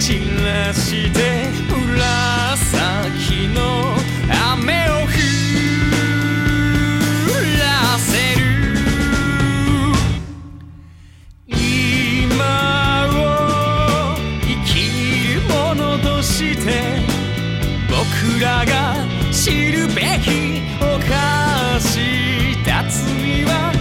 散らして紫の雨を降らせる今を生きるものとして僕らが知るべき犯した罪は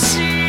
see